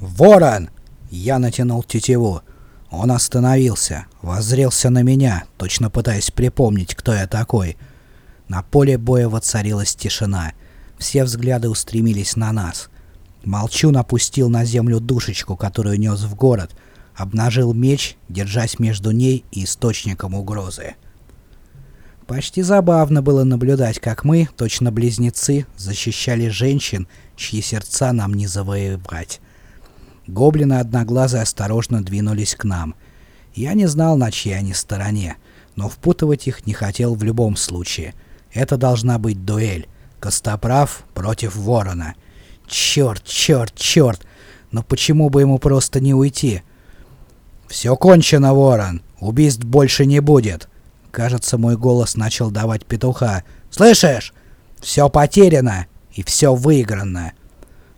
«Ворон!» Я натянул тетиву. Он остановился, воззрелся на меня, точно пытаясь припомнить, кто я такой. На поле боя воцарилась тишина. Все взгляды устремились на нас. Молчун опустил на землю душечку, которую нес в город, обнажил меч, держась между ней и источником угрозы. Почти забавно было наблюдать, как мы, точно близнецы, защищали женщин, чьи сердца нам не завоевать. Гоблины одноглазые осторожно двинулись к нам. Я не знал, на чьей они стороне, но впутывать их не хотел в любом случае. Это должна быть дуэль. Костоправ против ворона. Черт, черт, черт! Но почему бы ему просто не уйти? «Все кончено, ворон! Убийств больше не будет!» Кажется, мой голос начал давать петуха. «Слышишь? Все потеряно, и все выиграно!»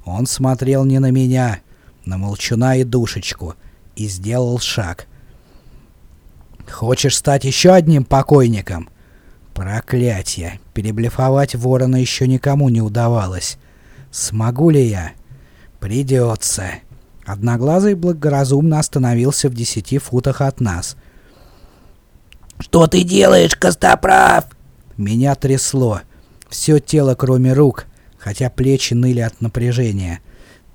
Он смотрел не на меня, на молчуна и душечку, и сделал шаг. «Хочешь стать еще одним покойником?» Проклятье! Переблефовать ворона еще никому не удавалось. Смогу ли я? Придется. Одноглазый благоразумно остановился в десяти футах от нас. «Что ты делаешь, Костоправ?» Меня трясло. Все тело, кроме рук, хотя плечи ныли от напряжения.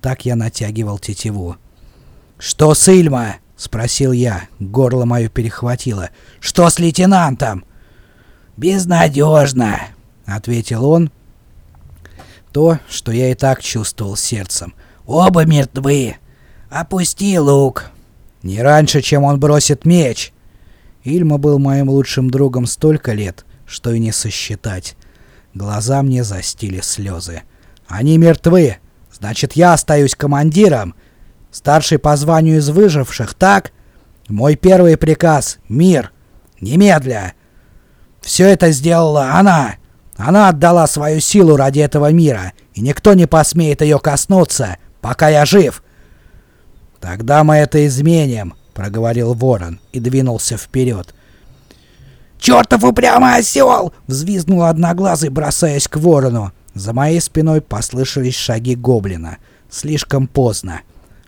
Так я натягивал тетиву. «Что с Ильма?» — спросил я. Горло мое перехватило. «Что с лейтенантом?» «Безнадежно», — ответил он. То, что я и так чувствовал сердцем. «Оба мертвы. Опусти лук». «Не раньше, чем он бросит меч». Ильма был моим лучшим другом столько лет, что и не сосчитать. Глаза мне застили слезы. «Они мертвы. Значит, я остаюсь командиром. Старший по званию из выживших, так? Мой первый приказ — мир. Немедля. Все это сделала она. Она отдала свою силу ради этого мира, и никто не посмеет ее коснуться, пока я жив. Тогда мы это изменим, проговорил Ворон и двинулся вперед. «Чертов упрямый осел!» — взвизгнул одноглазый, бросаясь к ворону. За моей спиной послышались шаги гоблина. Слишком поздно.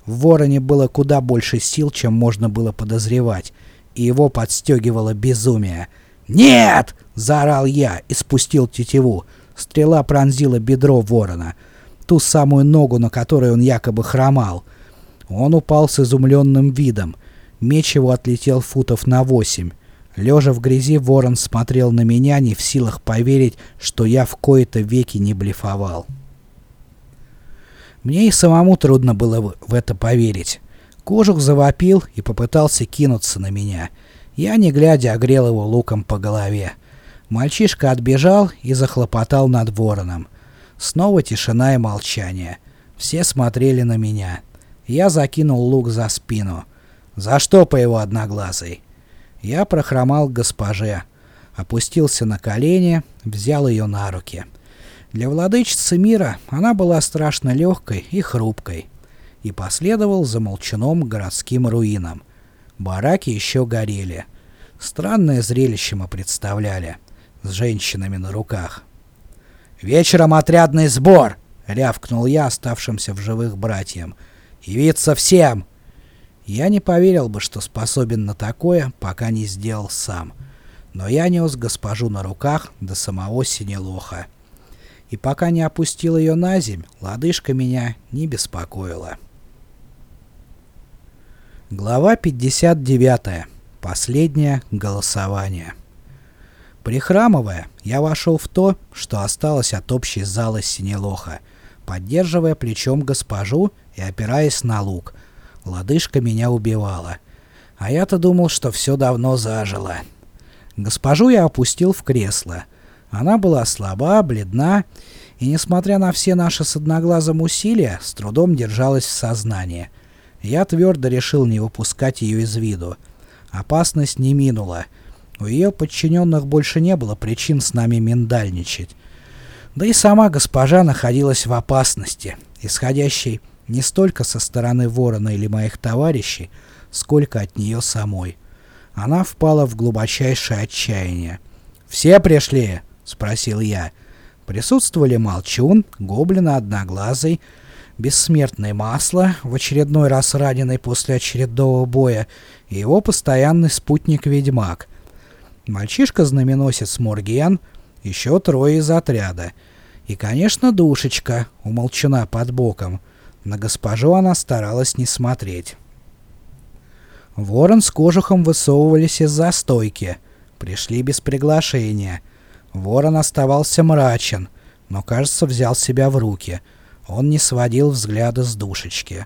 В вороне было куда больше сил, чем можно было подозревать, и его подстегивало безумие. «Нет!» — заорал я и спустил тетиву. Стрела пронзила бедро ворона. Ту самую ногу, на которой он якобы хромал. Он упал с изумленным видом. Меч его отлетел футов на восемь. Лежа в грязи, ворон смотрел на меня, не в силах поверить, что я в кои-то веки не блефовал. Мне и самому трудно было в это поверить. Кожух завопил и попытался кинуться на меня. Я, не глядя, огрел его луком по голове. Мальчишка отбежал и захлопотал над вороном. Снова тишина и молчание. Все смотрели на меня. Я закинул лук за спину. «За что по его одноглазый?» Я прохромал к госпоже, опустился на колени, взял ее на руки. Для владычицы мира она была страшно легкой и хрупкой. И последовал за молчаном городским руинам. Бараки еще горели. Странное зрелище мы представляли, с женщинами на руках. «Вечером отрядный сбор!» — рявкнул я оставшимся в живых братьям. «Явиться всем! Я не поверил бы, что способен на такое, пока не сделал сам. Но я нес госпожу на руках до самого Синелоха. И пока не опустил ее на земь, лодыжка меня не беспокоила. Глава 59. Последнее голосование. Прихрамывая, я вошел в то, что осталось от общей залы Синелоха, поддерживая плечом госпожу и опираясь на лук — Лодыжка меня убивала. А я-то думал, что все давно зажило. Госпожу я опустил в кресло. Она была слаба, бледна, и, несмотря на все наши с одноглазым усилия, с трудом держалась в сознании. Я твердо решил не выпускать ее из виду. Опасность не минула. У ее подчиненных больше не было причин с нами миндальничать. Да и сама госпожа находилась в опасности, исходящей не столько со стороны ворона или моих товарищей, сколько от нее самой. Она впала в глубочайшее отчаяние. «Все пришли?» — спросил я. Присутствовали Молчун, Гоблин Одноглазый, бессмертное масло, в очередной раз раненый после очередного боя, и его постоянный спутник-ведьмак. Мальчишка-знаменосец Мурген, еще трое из отряда. И, конечно, душечка, умолчена под боком. На госпожу она старалась не смотреть. Ворон с кожухом высовывались из-за стойки. Пришли без приглашения. Ворон оставался мрачен, но, кажется, взял себя в руки. Он не сводил взгляда с душечки.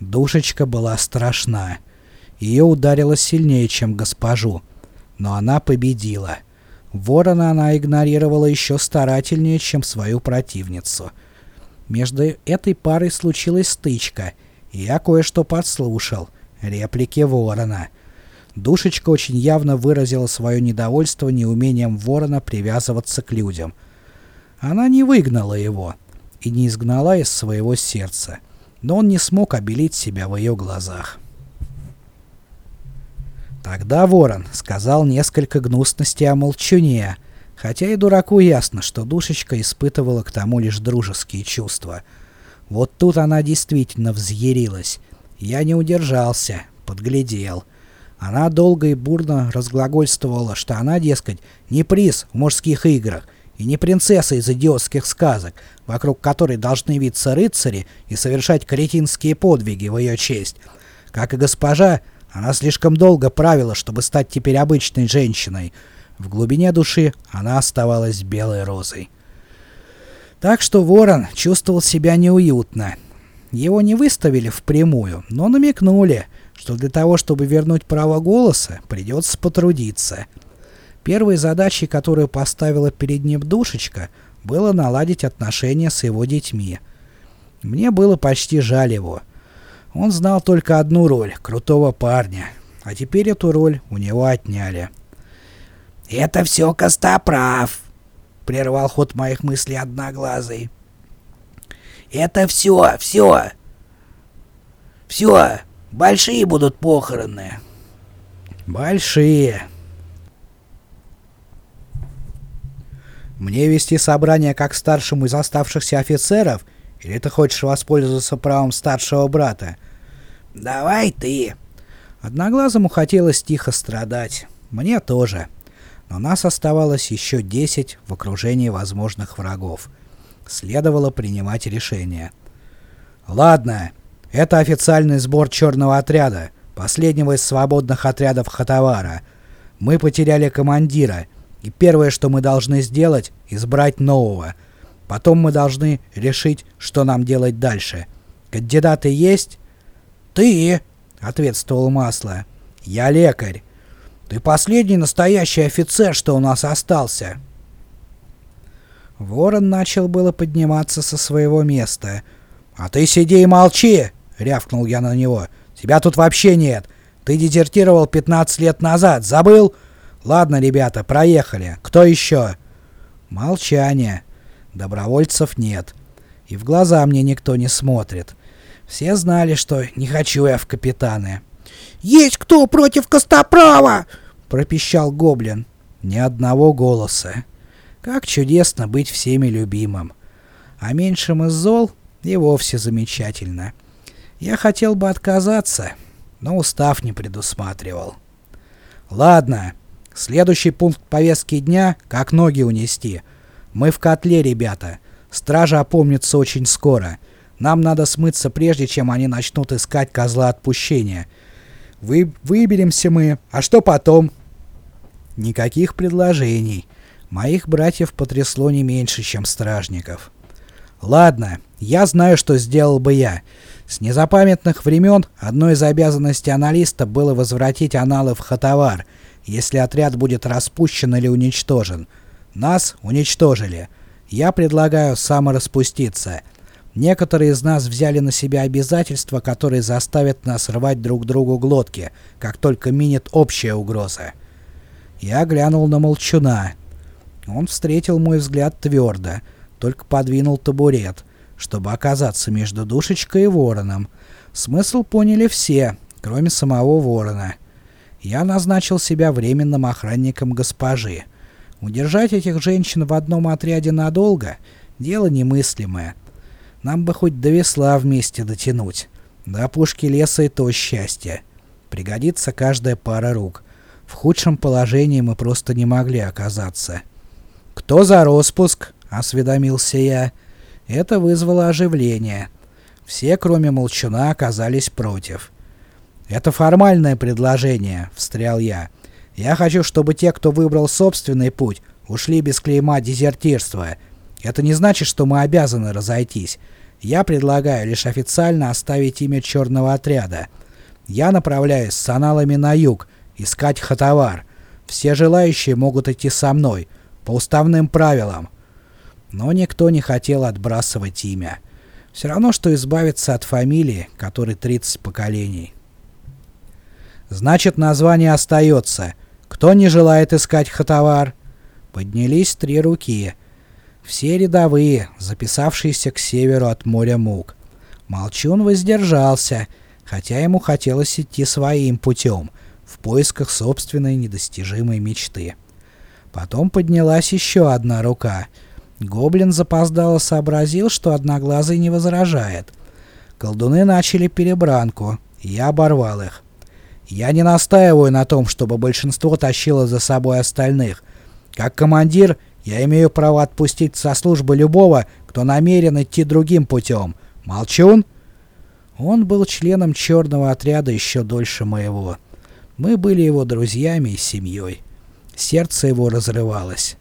Душечка была страшна. Ее ударило сильнее, чем госпожу. Но она победила. Ворона она игнорировала еще старательнее, чем свою противницу. Между этой парой случилась стычка, и я кое-что подслушал. Реплики Ворона. Душечка очень явно выразила свое недовольство неумением Ворона привязываться к людям. Она не выгнала его и не изгнала из своего сердца, но он не смог обелить себя в ее глазах. Тогда Ворон сказал несколько гнусностей о молчуне, хотя и дураку ясно, что душечка испытывала к тому лишь дружеские чувства. Вот тут она действительно взъярилась. Я не удержался, подглядел. Она долго и бурно разглагольствовала, что она, дескать, не приз в мужских играх и не принцесса из идиотских сказок, вокруг которой должны виться рыцари и совершать кретинские подвиги в ее честь. Как и госпожа, она слишком долго правила, чтобы стать теперь обычной женщиной. В глубине души она оставалась белой розой. Так что Ворон чувствовал себя неуютно, его не выставили впрямую, но намекнули, что для того, чтобы вернуть право голоса, придется потрудиться. Первой задачей, которую поставила перед ним душечка, было наладить отношения с его детьми. Мне было почти жаль его. Он знал только одну роль — крутого парня, а теперь эту роль у него отняли. «Это все Костоправ!» — прервал ход моих мыслей одноглазый. Это все, все. Все. Большие будут похороны. Большие. Мне вести собрание как старшему из оставшихся офицеров? Или ты хочешь воспользоваться правом старшего брата? Давай ты. Одноглазому хотелось тихо страдать. Мне тоже. Но нас оставалось еще десять в окружении возможных врагов. Следовало принимать решение. «Ладно, это официальный сбор черного отряда, последнего из свободных отрядов Хатавара. Мы потеряли командира, и первое, что мы должны сделать, избрать нового. Потом мы должны решить, что нам делать дальше. Кандидаты есть?» «Ты!» — ответствовал Масло. «Я лекарь. Ты последний настоящий офицер, что у нас остался». Ворон начал было подниматься со своего места. «А ты сиди и молчи!» — рявкнул я на него. «Тебя тут вообще нет! Ты дезертировал 15 лет назад, забыл? Ладно, ребята, проехали. Кто еще?» Молчание. Добровольцев нет. И в глаза мне никто не смотрит. Все знали, что не хочу я в капитаны. «Есть кто против Костоправа?» — пропищал гоблин. Ни одного голоса. Как чудесно быть всеми любимым. А меньшим из зол и вовсе замечательно. Я хотел бы отказаться, но устав не предусматривал. Ладно, следующий пункт повестки дня — как ноги унести. Мы в котле, ребята. Стража опомнится очень скоро. Нам надо смыться, прежде чем они начнут искать козла отпущения. Вы выберемся мы, а что потом? Никаких предложений. Моих братьев потрясло не меньше, чем стражников. Ладно, я знаю, что сделал бы я. С незапамятных времен одной из обязанностей аналиста было возвратить аналы в Хатавар, если отряд будет распущен или уничтожен. Нас уничтожили. Я предлагаю самораспуститься. Некоторые из нас взяли на себя обязательства, которые заставят нас рвать друг другу глотки, как только минет общая угроза. Я глянул на Молчуна. Он встретил мой взгляд твердо, только подвинул табурет, чтобы оказаться между душечкой и вороном. Смысл поняли все, кроме самого ворона. Я назначил себя временным охранником госпожи. Удержать этих женщин в одном отряде надолго – дело немыслимое. Нам бы хоть до весла вместе дотянуть. До опушки леса и то счастье. Пригодится каждая пара рук. В худшем положении мы просто не могли оказаться. «Кто за распуск?» — осведомился я. Это вызвало оживление. Все, кроме Молчуна, оказались против. «Это формальное предложение», — встрял я. «Я хочу, чтобы те, кто выбрал собственный путь, ушли без клейма дезертирства. Это не значит, что мы обязаны разойтись. Я предлагаю лишь официально оставить имя черного отряда. Я направляюсь с аналами на юг, искать хатовар. Все желающие могут идти со мной, по уставным правилам. Но никто не хотел отбрасывать имя. Все равно, что избавиться от фамилии, которой 30 поколений. Значит, название остается. Кто не желает искать хатовар? Поднялись три руки. Все рядовые, записавшиеся к северу от моря Мук. Молчун воздержался, хотя ему хотелось идти своим путем, в поисках собственной недостижимой мечты. Потом поднялась еще одна рука. Гоблин запоздало сообразил, что Одноглазый не возражает. Колдуны начали перебранку, я оборвал их. Я не настаиваю на том, чтобы большинство тащило за собой остальных. Как командир, я имею право отпустить со службы любого, кто намерен идти другим путем. Молчун? Он был членом черного отряда еще дольше моего. Мы были его друзьями и семьей. Сердце его разрывалось.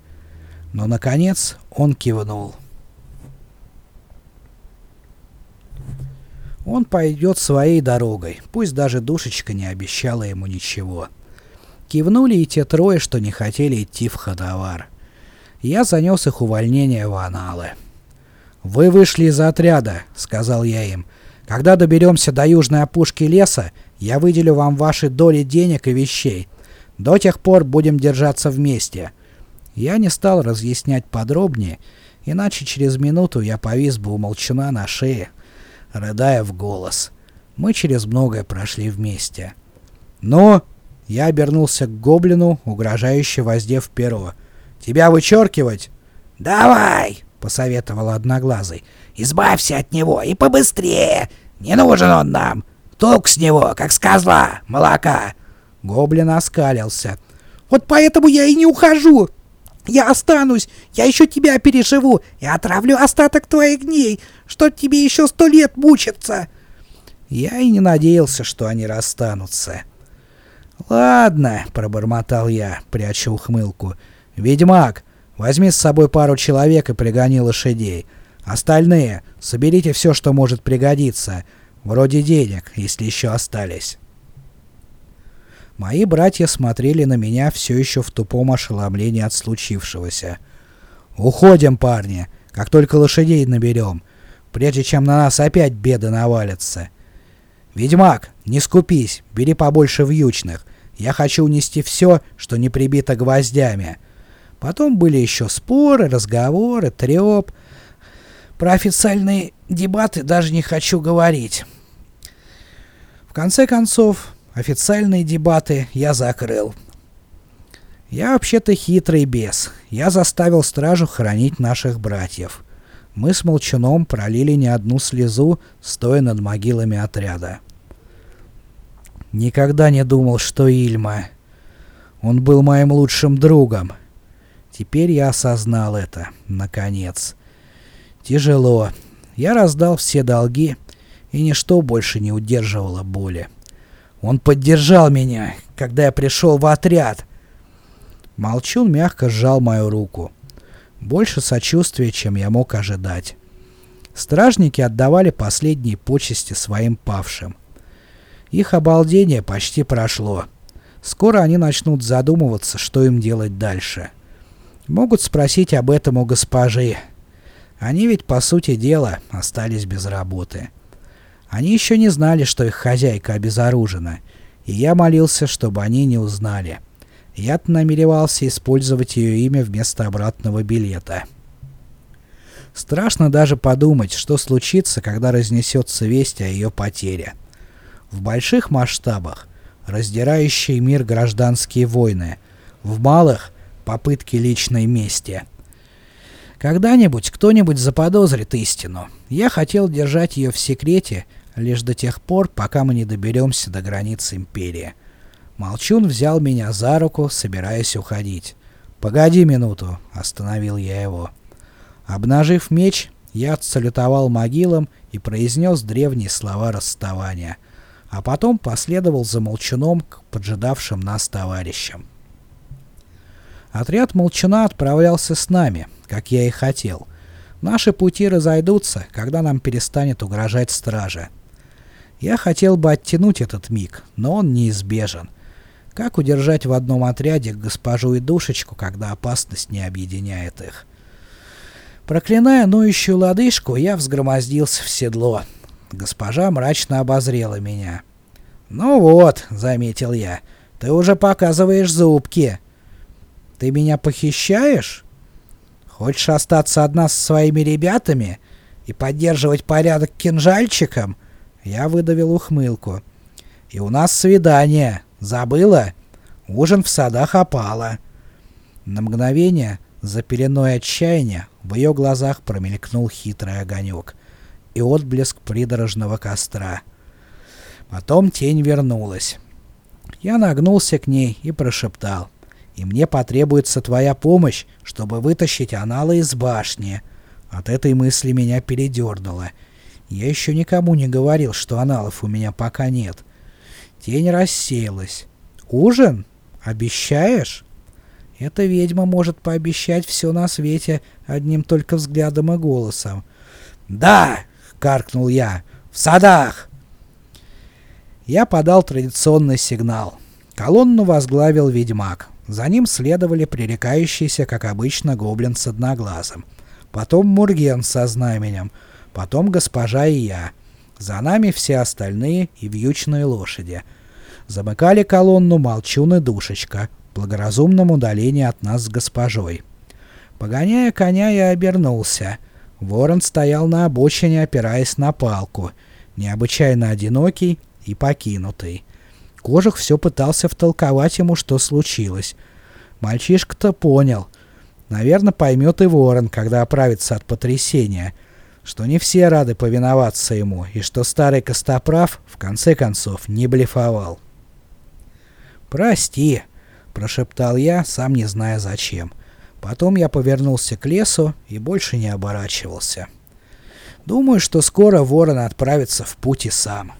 Но, наконец, он кивнул. Он пойдет своей дорогой, пусть даже душечка не обещала ему ничего. Кивнули и те трое, что не хотели идти в ходовар. Я занес их увольнение в аналы. «Вы вышли из отряда», — сказал я им. «Когда доберемся до южной опушки леса, я выделю вам ваши доли денег и вещей. До тех пор будем держаться вместе». Я не стал разъяснять подробнее, иначе через минуту я повис бы у молчана на шее, рыдая в голос. Мы через многое прошли вместе. «Ну?» Я обернулся к гоблину, угрожающе воздев перо. Тебя вычеркивать?» «Давай!» — посоветовал Одноглазый. «Избавься от него и побыстрее! Не нужен он нам! Толк с него, как с козла, молока!» Гоблин оскалился. «Вот поэтому я и не ухожу! Я останусь, я еще тебя переживу и отравлю остаток твоих дней, что тебе еще сто лет мучиться!» Я и не надеялся, что они расстанутся. «Ладно», — пробормотал я, пряча ухмылку, — «Ведьмак, возьми с собой пару человек и пригони лошадей. Остальные соберите все, что может пригодиться, вроде денег, если еще остались». Мои братья смотрели на меня все еще в тупом ошеломлении от случившегося. «Уходим, парни, как только лошадей наберем, прежде чем на нас опять беды навалятся. Ведьмак, не скупись, бери побольше вьючных. Я хочу унести все, что не прибито гвоздями. Потом были еще споры, разговоры, треп. Про официальные дебаты даже не хочу говорить. Конце концов, официальные дебаты я закрыл. Я вообще-то хитрый бес. Я заставил стражу хоронить наших братьев. Мы с Молчуном пролили не одну слезу, стоя над могилами отряда. Никогда не думал, что Ильма... Он был моим лучшим другом. Теперь я осознал это, наконец. Тяжело. Я раздал все долги, и ничто больше не удерживало боли. Он поддержал меня, когда я пришел в отряд. Молчун мягко сжал мою руку. Больше сочувствия, чем я мог ожидать. Стражники отдавали последние почести своим павшим. Их обалдение почти прошло. Скоро они начнут задумываться, что им делать дальше. Могут спросить об этом у госпожи. Они ведь, по сути дела, остались без работы. Они еще не знали, что их хозяйка обезоружена, и я молился, чтобы они не узнали. Я-то намеревался использовать ее имя вместо обратного билета. Страшно даже подумать, что случится, когда разнесется весть о ее потере. В больших масштабах раздирающие мир гражданские войны, в малых попытки личной мести. Когда-нибудь кто-нибудь заподозрит истину. Я хотел держать ее в секрете лишь до тех пор, пока мы не доберемся до границ Империи. Молчун взял меня за руку, собираясь уходить. «Погоди минуту», — остановил я его. Обнажив меч, я отсалютовал могилам и произнес древние слова расставания, а потом последовал за молчуном к поджидавшим нас товарищам. Отряд молчуна отправлялся с нами, как я и хотел. Наши пути разойдутся, когда нам перестанет угрожать стража. Я хотел бы оттянуть этот миг, но он неизбежен. Как удержать в одном отряде госпожу и душечку, когда опасность не объединяет их? Проклиная ноющую лодыжку, я взгромоздился в седло. Госпожа мрачно обозрела меня. «Ну вот», — заметил я, — «ты уже показываешь зубки». «Ты меня похищаешь? Хочешь остаться одна со своими ребятами и поддерживать порядок кинжальчиком?» Я выдавил ухмылку. «И у нас свидание. Забыла? Ужин в садах опала». На мгновение, за пеленой отчаяния, в ее глазах промелькнул хитрый огонек и отблеск придорожного костра. Потом тень вернулась. Я нагнулся к ней и прошептал. «И мне потребуется твоя помощь, чтобы вытащить анала из башни». От этой мысли меня передернуло. Я еще никому не говорил, что аналов у меня пока нет. Тень рассеялась. «Ужин? Обещаешь?» Эта ведьма может пообещать все на свете одним только взглядом и голосом. «Да!» — каркнул я. «В садах!» Я подал традиционный сигнал. Колонну возглавил ведьмак. За ним следовали пререкающиеся, как обычно, гоблин с одноглазым. Потом Мурген со знаменем — потом госпожа и я. За нами все остальные и вьючные лошади. Замыкали колонну Молчун и Душечка, в благоразумном удалении от нас с госпожой. Погоняя коня, я обернулся. Ворон стоял на обочине, опираясь на палку, необычайно одинокий и покинутый. Кожух все пытался втолковать ему, что случилось. Мальчишка-то понял. Наверное, поймет и ворон, когда оправится от потрясения — что не все рады повиноваться ему, и что старый Костоправ, в конце концов, не блефовал. «Прости», — прошептал я, сам не зная зачем. Потом я повернулся к лесу и больше не оборачивался. Думаю, что скоро ворон отправится в путь и сам.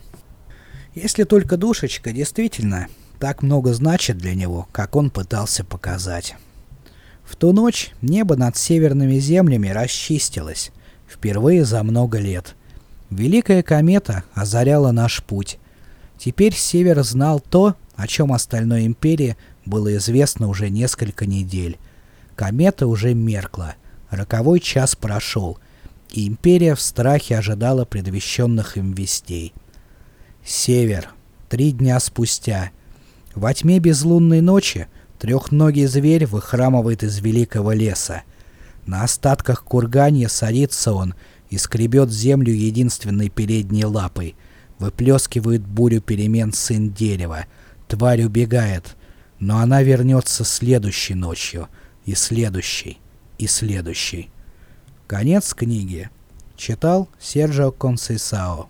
Если только душечка действительно так много значит для него, как он пытался показать. В ту ночь небо над северными землями расчистилось, Впервые за много лет. Великая комета озаряла наш путь. Теперь Север знал то, о чем остальной империи было известно уже несколько недель. Комета уже меркла. Роковой час прошел, и империя в страхе ожидала предвещенных им вестей. Север. Три дня спустя. Во тьме безлунной ночи трехногий зверь выхрамывает из великого леса. На остатках курганья садится он и скребет землю единственной передней лапой. Выплескивает бурю перемен сын дерева. Тварь убегает, но она вернется следующей ночью, и следующей, и следующей. Конец книги. Читал Серджио Консейсао.